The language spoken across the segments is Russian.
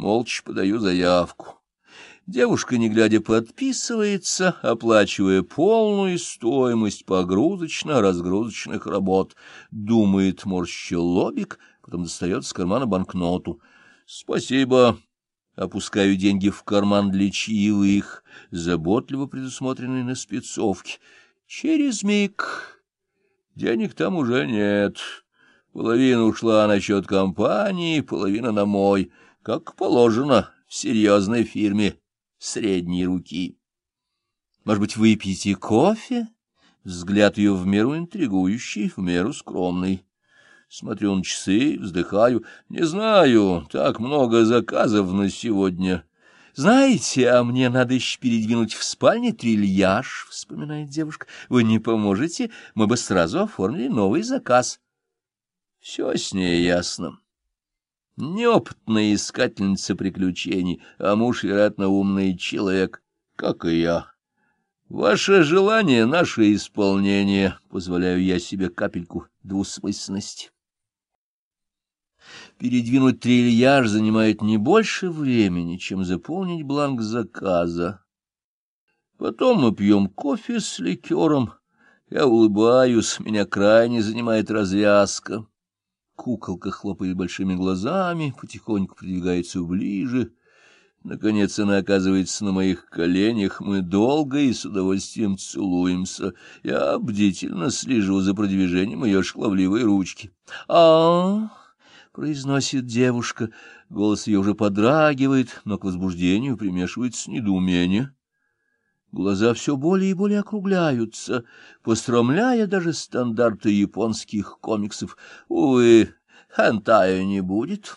Молча подаю заявку. Девушка, не глядя, подписывается, оплачивая полную стоимость погрузочно-разгрузочных работ. Думает, морщил лобик, потом достает с кармана банкноту. Спасибо. Опускаю деньги в карман для чаевых, заботливо предусмотренный на спецовке. Через миг денег там уже нет. Половина ушла на счет компании, половина на мой, как положено в серьезной фирме средней руки. Может быть, выпьете кофе? Взгляд ее в меру интригующий, в меру скромный. Смотрю на часы, вздыхаю. Не знаю, так много заказов на сегодня. Знаете, а мне надо еще передвинуть в спальне трильяж, — вспоминает девушка. Вы не поможете? Мы бы сразу оформили новый заказ. Все с ней ясно. Неопытная искательница приключений, а муж, вероятно, умный человек, как и я. Ваше желание — наше исполнение. Позволяю я себе капельку двусмысленности. Передвинуть трильяж занимает не больше времени, чем заполнить бланк заказа. Потом мы пьем кофе с ликером. Я улыбаюсь, меня крайне занимает развязка. Куколка хлопает большими глазами, потихоньку придвигается ближе. Наконец она оказывается на моих коленях, мы долго и с удовольствием целуемся. Я бдительно слежу за продвижением ее шкловливой ручки. а, произносит девушка. Голос ее уже подрагивает, но к возбуждению примешивается недоумение. Глаза все более и более округляются, постромляя даже стандарты японских комиксов. Увы, хантая не будет.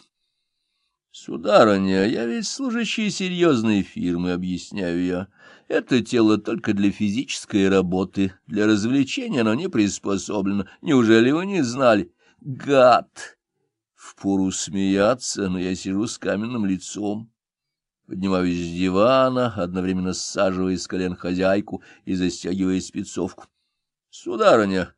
Сударыня, я ведь служащий серьезной фирмы, объясняю я. Это тело только для физической работы, для развлечения оно не приспособлено. Неужели вы не знали? Гад! Впору смеяться, но я сижу с каменным лицом. Поднимаюсь с дивана, одновременно саживая с колен хозяйку и застегивая спецовку. — Сударыня,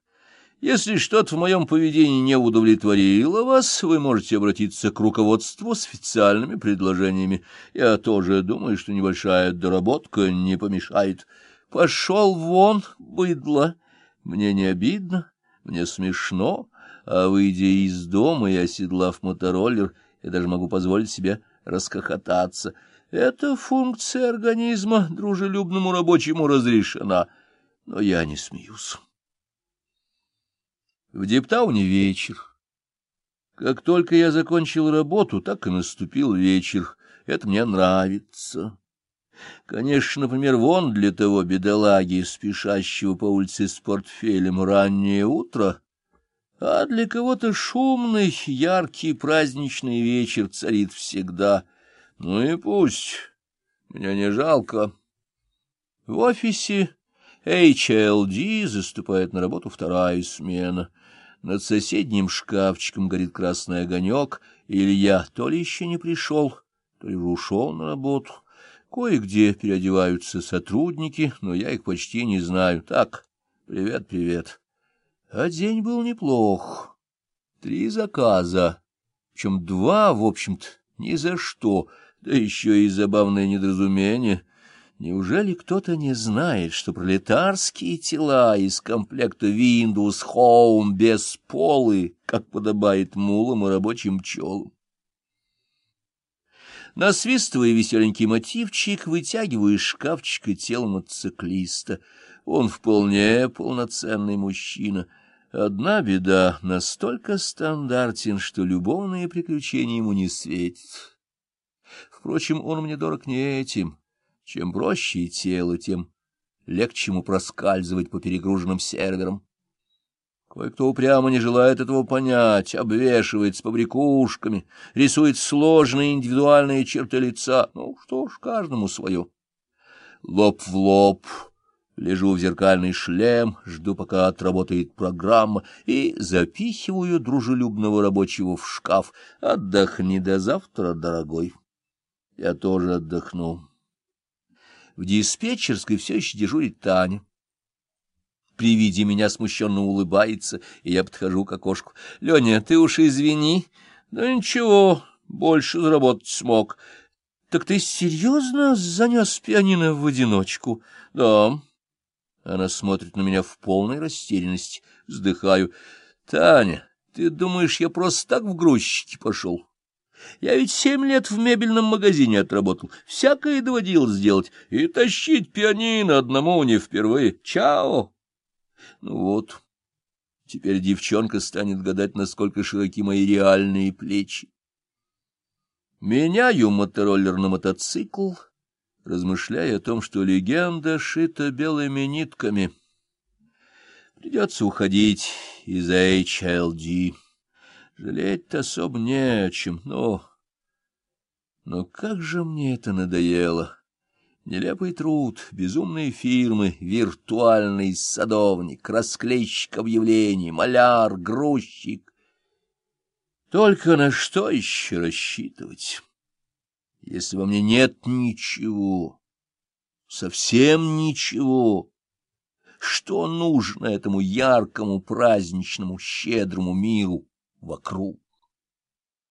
если что-то в моем поведении не удовлетворило вас, вы можете обратиться к руководству с официальными предложениями. Я тоже думаю, что небольшая доработка не помешает. Пошел вон, быдло! Мне не обидно, мне смешно, а выйдя из дома и оседлав мотороллер, я даже могу позволить себе расхохотаться — эта функция организма дружелюбному рабочему разрешена, но я не смеюсь. В Диптауне вечер. Как только я закончил работу, так и наступил вечер. Это мне нравится. Конечно, например, вон для того бедолаги, спешащего по улице с портфелем раннее утро, а для кого-то шумный, яркий праздничный вечер царит всегда — ну и пусть. Меня не жалко. В офисе HLD заступает на работу вторая смена. Над соседним шкафчиком горит красный огонек. Илья то ли еще не пришел, то ли ушел на работу. Кое-где переодеваются сотрудники, но я их почти не знаю. Так, привет-привет. А день был неплох. Три заказа, причем два, в общем-то, ни за что — да еще и забавное недоразумение. Неужели кто-то не знает, что пролетарские тела из комплекта Windows Home без полы, как подобает мулам и рабочим пчелам? Насвистывая веселенький мотивчик, вытягиваю из шкафчика тело мотоциклиста. Он вполне полноценный мужчина. Одна беда — настолько стандартен, что любовные приключения ему не светят. Впрочем, он мне дорог не этим. Чем проще тело, тем легче ему проскальзывать по перегруженным серверам. Кое-кто упрямо не желает этого понять, обвешивает с побрякушками, рисует сложные индивидуальные черты лица. Ну что ж, каждому свое. Лоб в лоб. Лежу в зеркальный шлем, жду, пока отработает программа, и запихиваю дружелюбного рабочего в шкаф. Отдохни до завтра, дорогой. Я тоже отдохнул. В диспетчерской все еще дежурит Таня. При виде меня смущенно улыбается, и я подхожу к окошку. — Леня, ты уж извини. — Да ничего, больше заработать смог. Так ты серьезно занес пианино в одиночку? Да. Она смотрит на меня в полной растерянности. Вздыхаю. Таня, ты думаешь, я просто так в грузчики пошел? Я ведь семь лет в мебельном магазине отработал, всякое доводилось сделать, и тащить пианино одному не впервые. Чао! Ну вот, теперь девчонка станет гадать, насколько широки мои реальные плечи. Меняю мотороллер на мотоцикл, размышляя о том, что легенда шита белыми нитками. Придется уходить из HLD. Жалеть-то особо не о чем, но... Но как же мне это надоело! Нелепый труд, безумные фирмы, виртуальный садовник, расклейщик объявлений, маляр, грузчик. Только на что еще рассчитывать, если во мне нет ничего, совсем ничего? Что нужно этому яркому, праздничному, щедрому миру? вокруг.